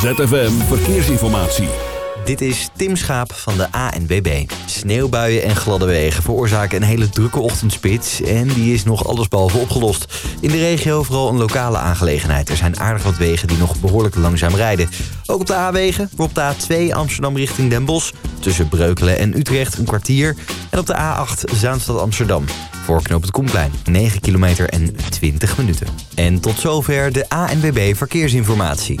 ZFM Verkeersinformatie. Dit is Tim Schaap van de ANBB. Sneeuwbuien en gladde wegen veroorzaken een hele drukke ochtendspits... en die is nog allesbehalve opgelost. In de regio vooral een lokale aangelegenheid. Er zijn aardig wat wegen die nog behoorlijk langzaam rijden. Ook op de A-wegen, op de A2 Amsterdam richting Den Bosch... tussen Breukelen en Utrecht een kwartier... en op de A8 Zaanstad Amsterdam. Voor knoop het Koenplein, 9 kilometer en 20 minuten. En tot zover de ANWB Verkeersinformatie.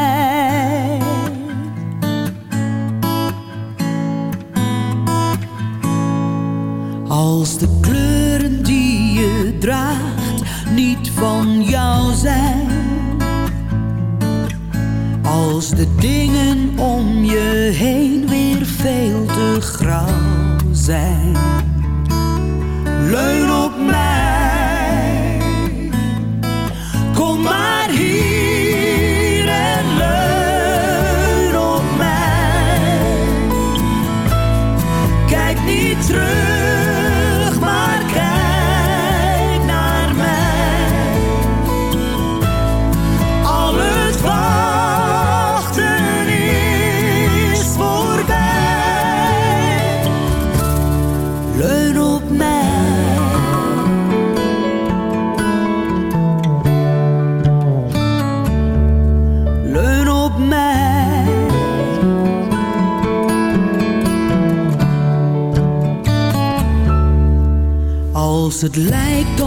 Het lijkt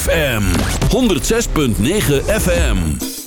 ZFM 106.9 FM.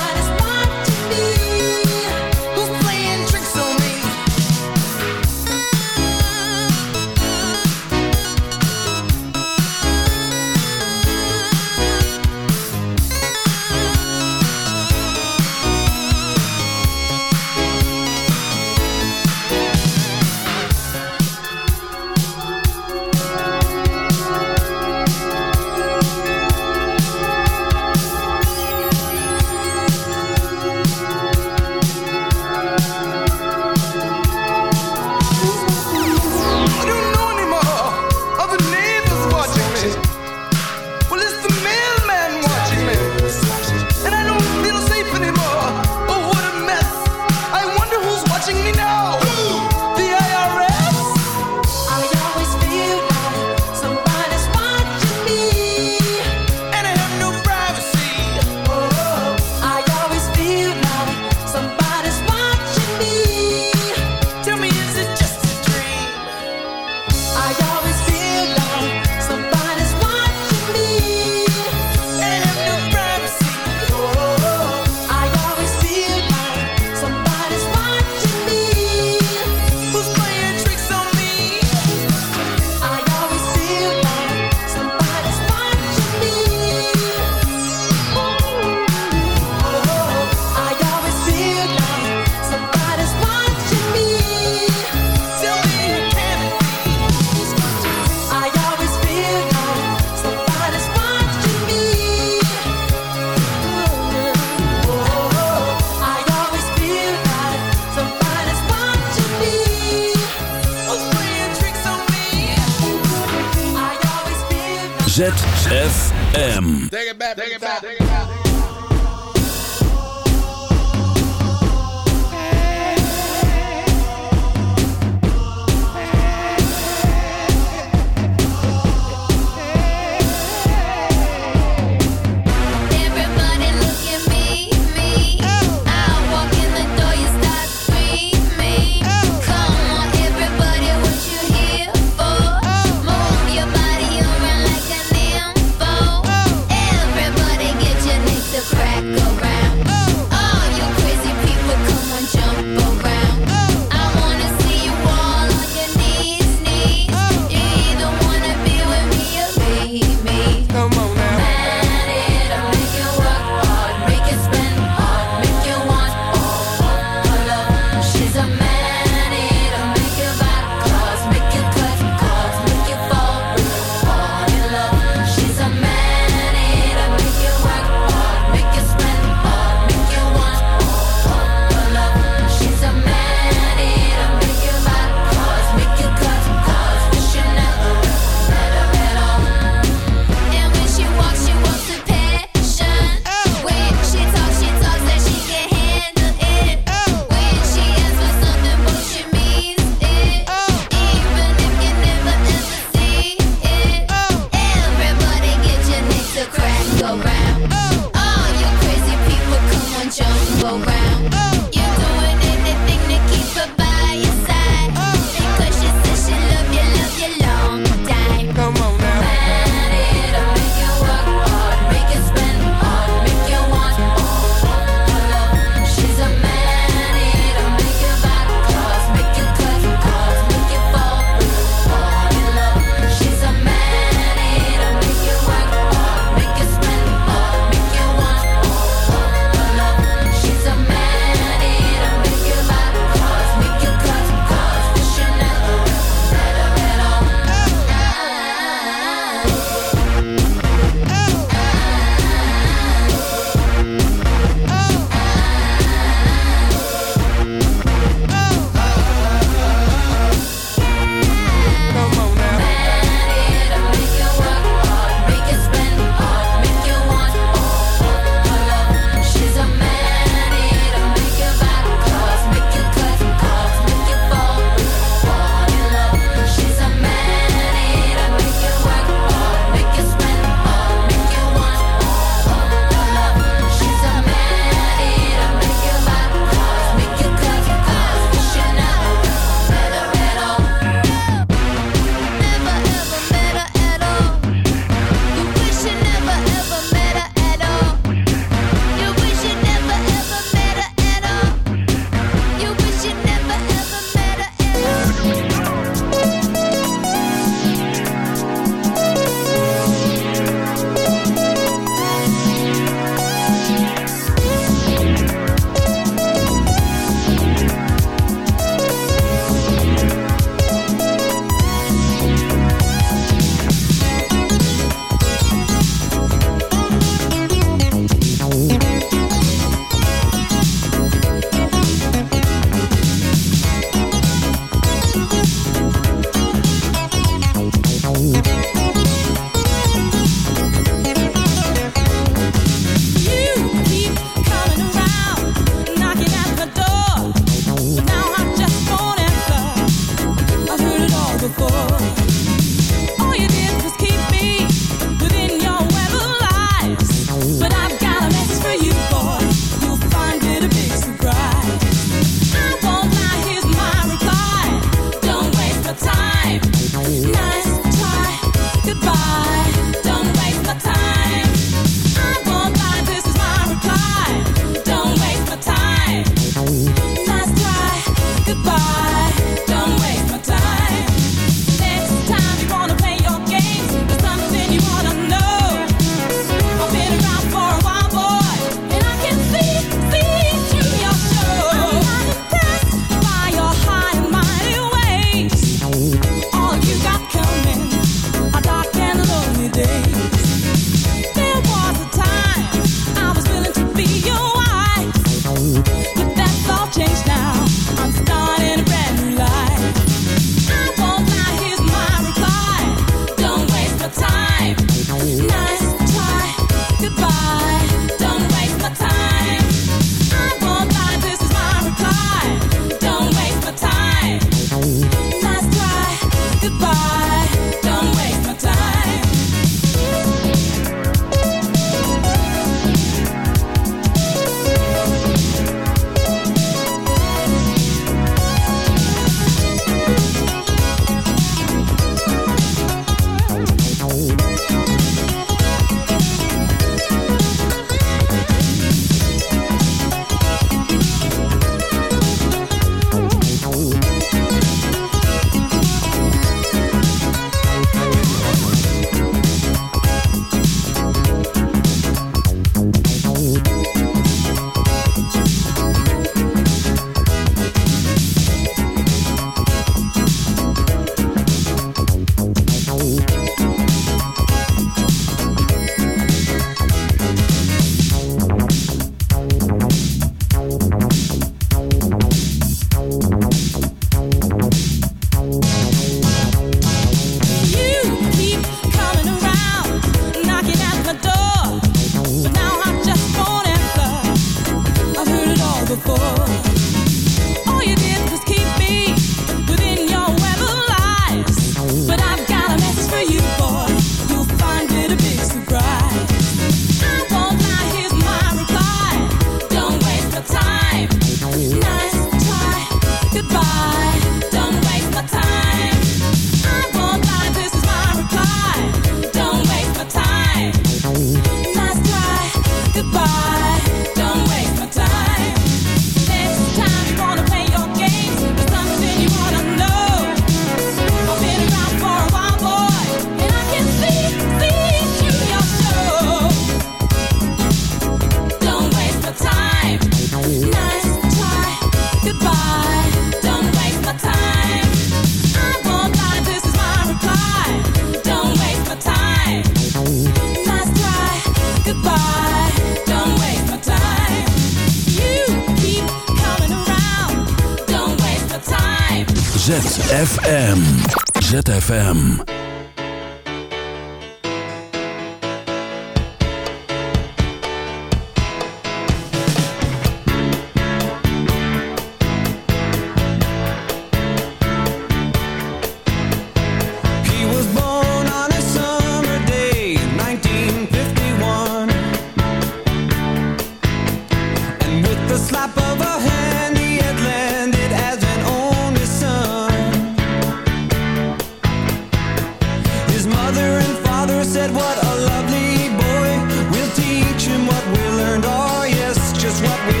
is what we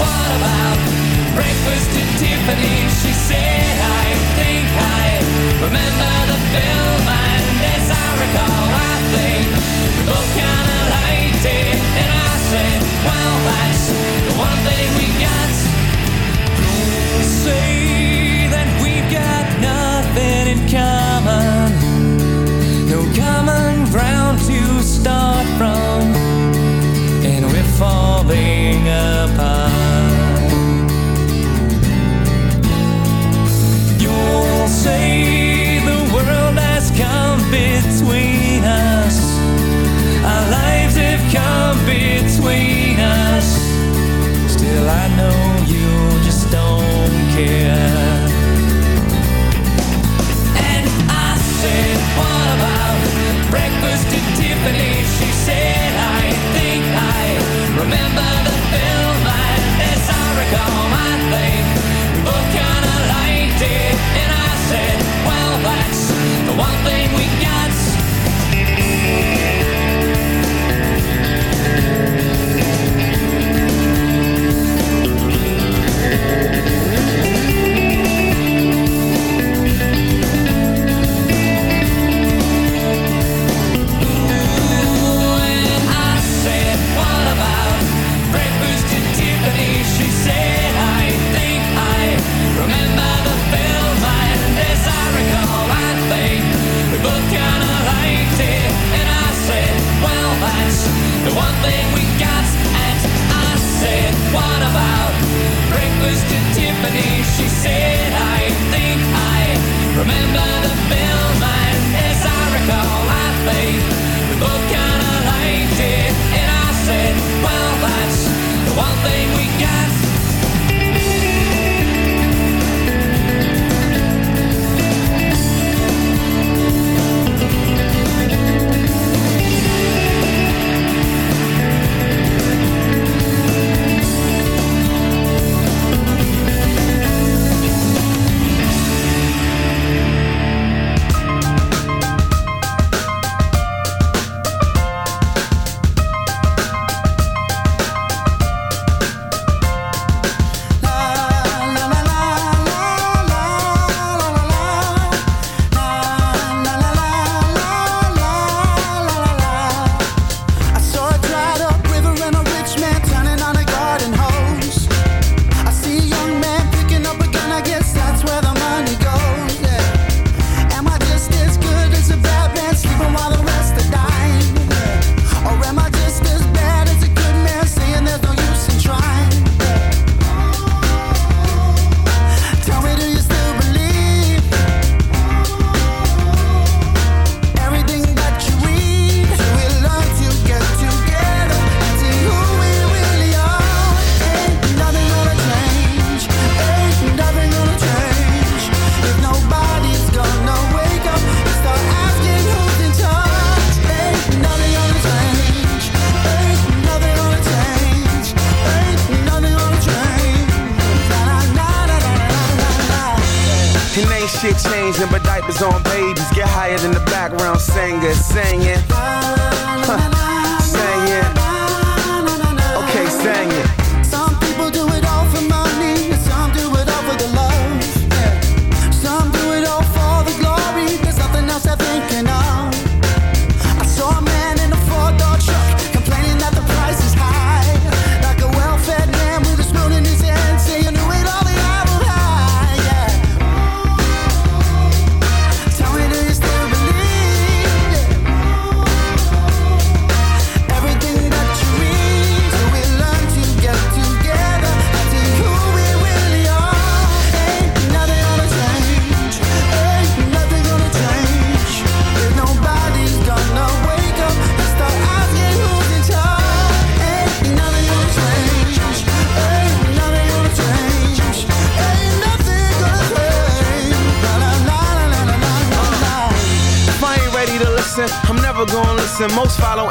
What about breakfast at Tiffany? She said, I think I remember the film, and as I recall, I think we both kind of liked it. And I said, Well, that's the one thing we got.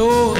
door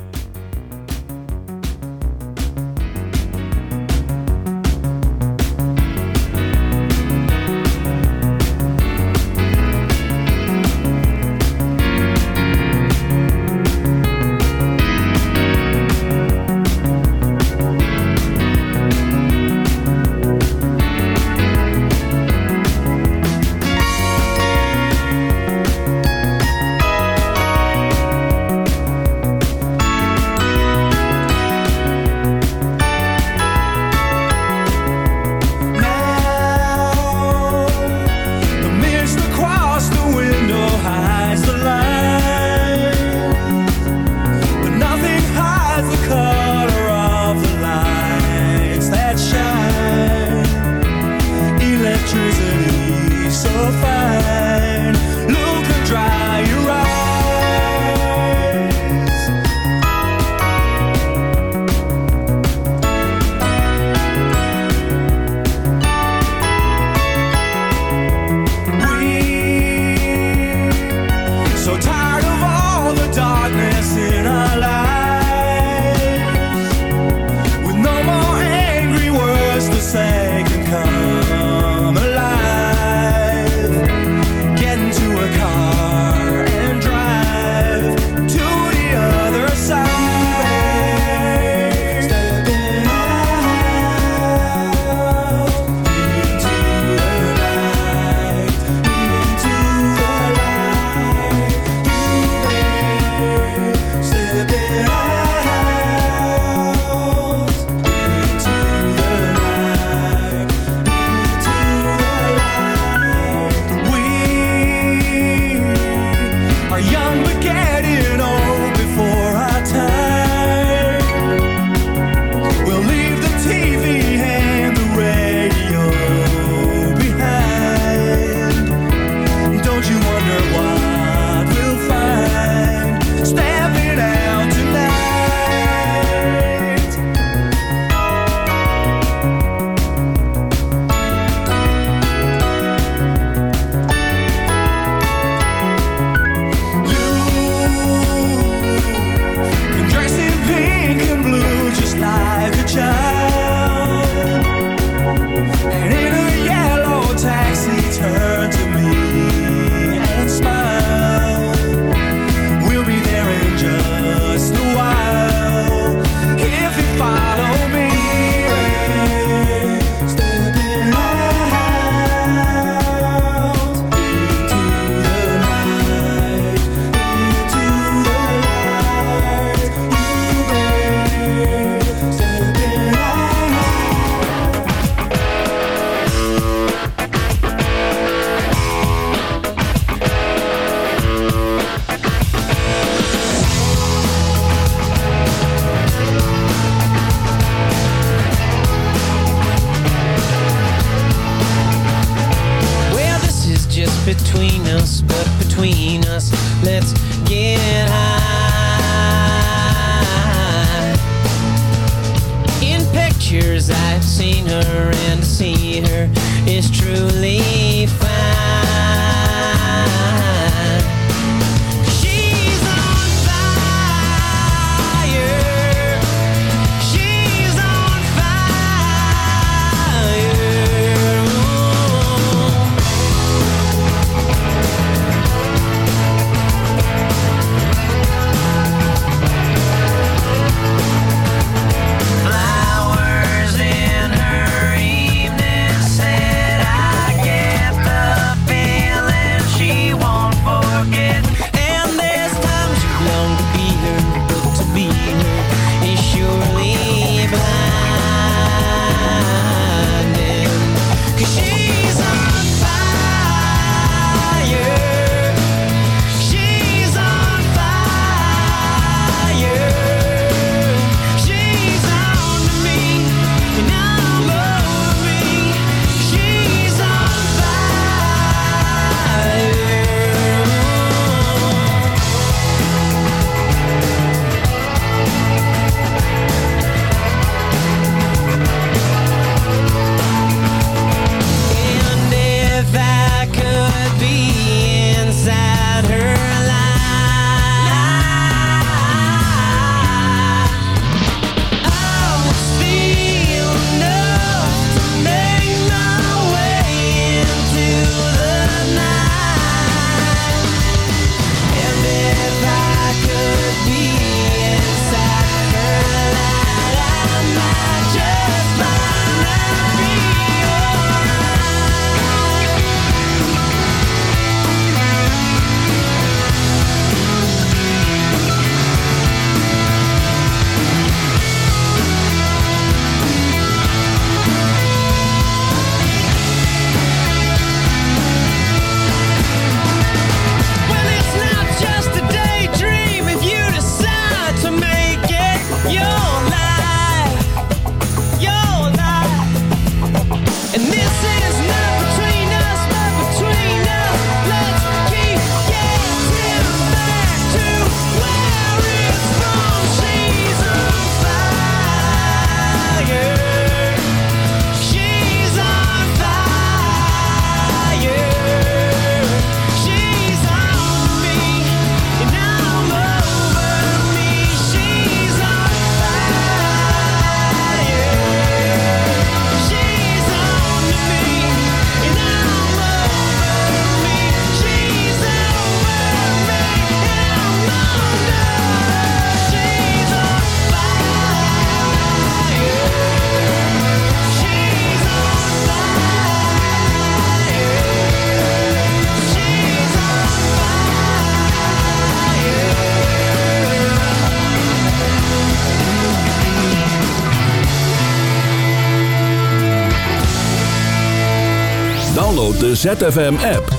ZFM-app.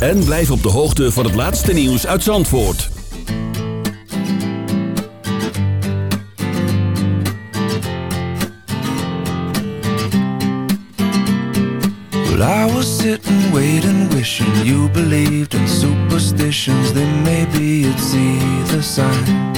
En blijf op de hoogte van het laatste nieuws uit Zandvoort. Well, I was sitting, waiting, wishing you believed in superstitions. Then maybe you'd see the signs.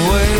always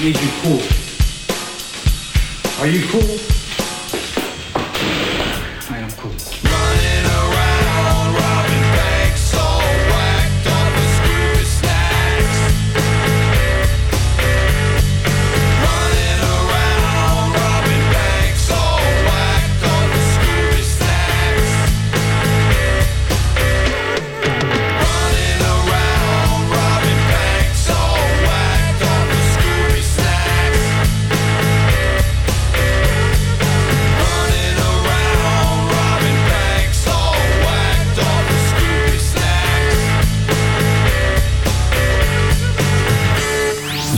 need you cool. Are you cool?